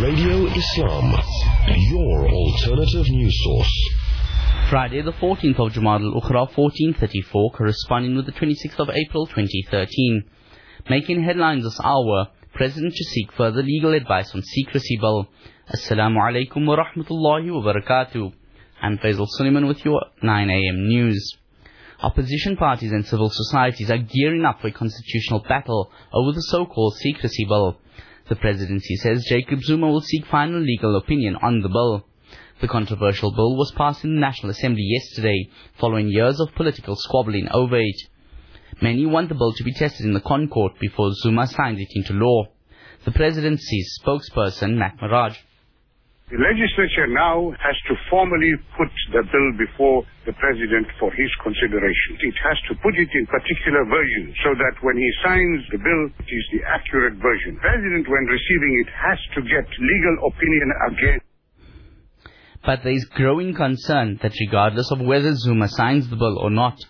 Radio Islam, your alternative news source. Friday, the 14th of Jumad al-Ukhra, 1434, corresponding with the 26th of April 2013. Making headlines this hour, President to seek further legal advice on secrecy bill. Assalamu alaikum wa rahmatullahi wa barakatuh. I'm Faisal Suleiman with your 9am news. Opposition parties and civil societies are gearing up for a constitutional battle over the so-called secrecy bill. The presidency says Jacob Zuma will seek final legal opinion on the bill. The controversial bill was passed in the National Assembly yesterday, following years of political squabbling over it. Many want the bill to be tested in the ConCourt before Zuma signs it into law. The presidency's spokesperson, Mac Maharaj, the legislature now has to formally put the bill before the president for his consideration. It has to put it in particular version so that when he signs the bill, it is the accurate version. President, when receiving it, has to get legal opinion again. But there is growing concern that regardless of whether Zuma signs the bill or not,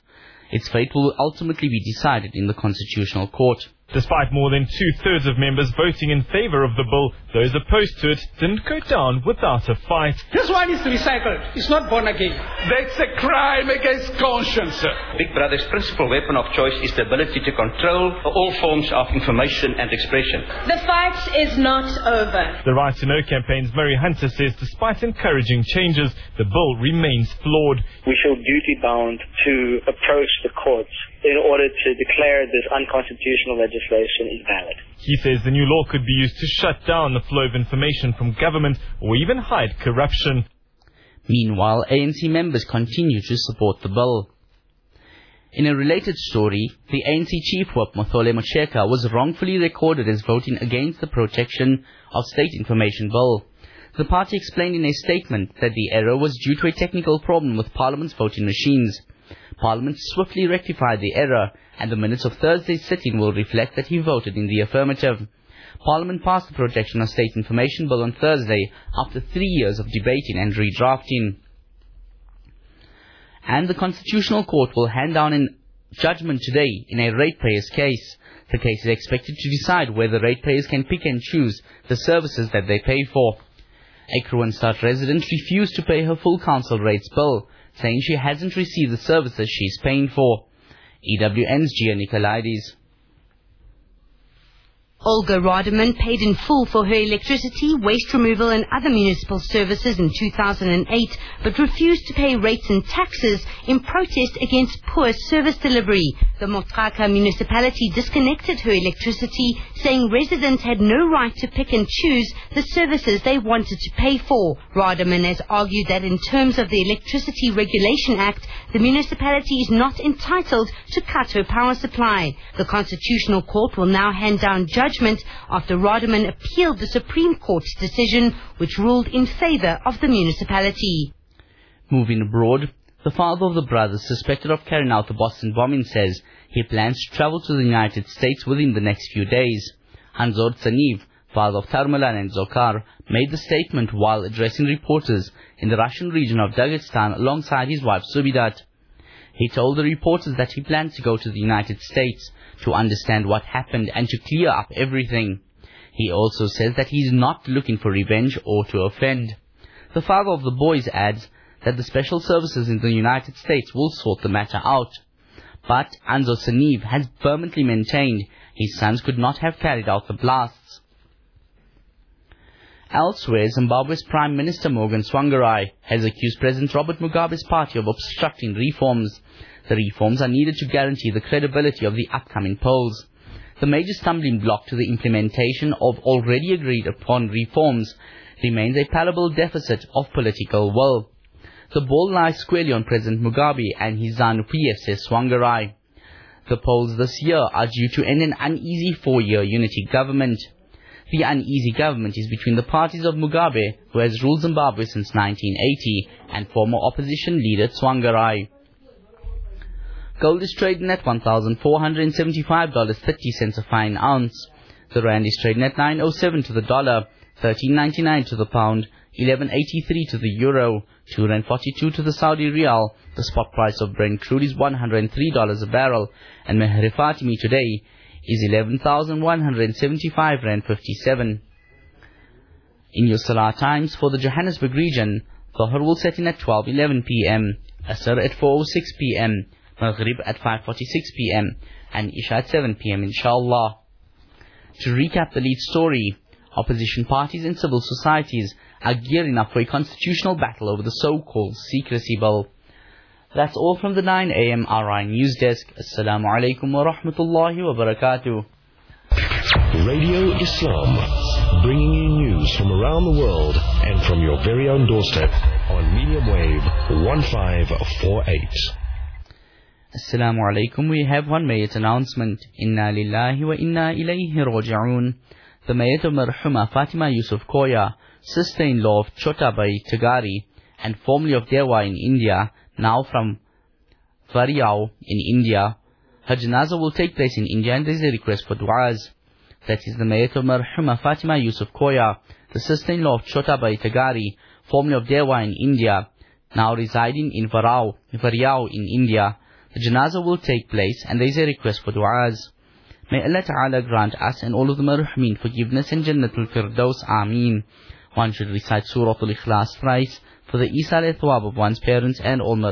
its fate will ultimately be decided in the Constitutional Court. Despite more than two-thirds of members voting in favour of the bill, those opposed to it didn't go down without a fight. This one is recycled. It's not born again. That's a crime against conscience. Big Brother's principal weapon of choice is the ability to control all forms of information and expression. The fight is not over. The Right to Know campaign's Murray Hunter says despite encouraging changes, the bill remains flawed. We feel duty-bound to approach the courts in order to declare this unconstitutional legislation invalid. He says the new law could be used to shut down the flow of information from government or even hide corruption. Meanwhile, ANC members continue to support the bill. In a related story, the ANC chief whip Mathole Motshekga was wrongfully recorded as voting against the Protection of State Information Bill. The party explained in a statement that the error was due to a technical problem with Parliament's voting machines. Parliament swiftly rectified the error, and the minutes of Thursday's sitting will reflect that he voted in the affirmative. Parliament passed the Protection of State Information Bill on Thursday after three years of debating and redrafting. And the Constitutional Court will hand down a judgment today in a ratepayers case. The case is expected to decide whether ratepayers can pick and choose the services that they pay for. A Kroonstad resident refused to pay her full council rates bill, saying she hasn't received the services she's paying for. EWN's Gia Nicolaides. Olga Rademan paid in full for her electricity, waste removal and other municipal services in 2008, but refused to pay rates and taxes in protest against poor service delivery. The Moqhaka municipality disconnected her electricity, saying residents had no right to pick and choose the services they wanted to pay for. Rademan has argued that in terms of the Electricity Regulation Act, the municipality is not entitled to cut her power supply. The Constitutional Court will now hand down judgment after Rademan appealed the Supreme Court's decision, which ruled in favor of the municipality. Moving abroad, the father of the brothers suspected of carrying out the Boston bombing says he plans to travel to the United States within the next few days. Anzor Tsarnaev, father of Tamerlan and Dzhokhar, made the statement while addressing reporters in the Russian region of Dagestan alongside his wife Zubeidat. He told the reporters that he plans to go to the United States to understand what happened and to clear up everything. He also says that he is not looking for revenge or to offend. The father of the boys adds that the special services in the United States will sort the matter out. But Anzor Tsarnaev has vehemently maintained his sons could not have carried out the blasts. Elsewhere, Zimbabwe's Prime Minister Morgan Tsvangirai has accused President Robert Mugabe's party of obstructing reforms. The reforms are needed to guarantee the credibility of the upcoming polls. The major stumbling block to the implementation of already agreed upon reforms remains a palpable deficit of political will. The ball lies squarely on President Mugabe and his ZANU-PF, says Tsvangirai. The polls this year are due to end an uneasy four-year unity government. The uneasy government is between the parties of Mugabe, who has ruled Zimbabwe since 1980, and former opposition leader Tsvangirai. Gold is trading at $1,475.30 a fine ounce. The rand is trading at 9.07 to the dollar, 13.99 to the pound, 11.83 to the euro, 2.42 to the Saudi rial. The spot price of Brent crude is $103 a barrel, and Meher Fatimi today is 11,175 Rand 57. In your Salah times for the Johannesburg region, Dhuhr will set in at 12.11 pm, Asr at 4.06 pm, Maghrib at 5.46 pm, and Isha at 7 pm inshallah. To recap the lead story, opposition parties and civil societies are gearing up for a constitutional battle over the so-called secrecy bill. That's all from the 9 a.m. RI News Desk. Assalamu alaikum wa rahmatullahi wa barakatuh. Radio Islam, bringing you news from around the world and from your very own doorstep on medium wave 1548. Assalamu alaikum. We have one Mayat announcement. Inna lillahi wa inna ilayhi raji'un. The Mayat of Marhuma Fatima Yusuf Koya, sister-in-law of Chotabai Tagari, and formerly of Dewa in India, now from Variau in India. Her janazah will take place in India and there is a request for du'as. That is the Mayat of Marhuma Fatima Yusuf Koya, the sister-in-law of Chotabai Tagari, formerly of Dewa in India, now residing in Varau, Variau in India. The janazah will take place and there is a request for du'as. May Allah Ta'ala grant us and all of the marhumin forgiveness and Jannatul Firdaus. Ameen. One should recite Surah Al-Ikhlas thrice for the Isal Thwab of one's parents and all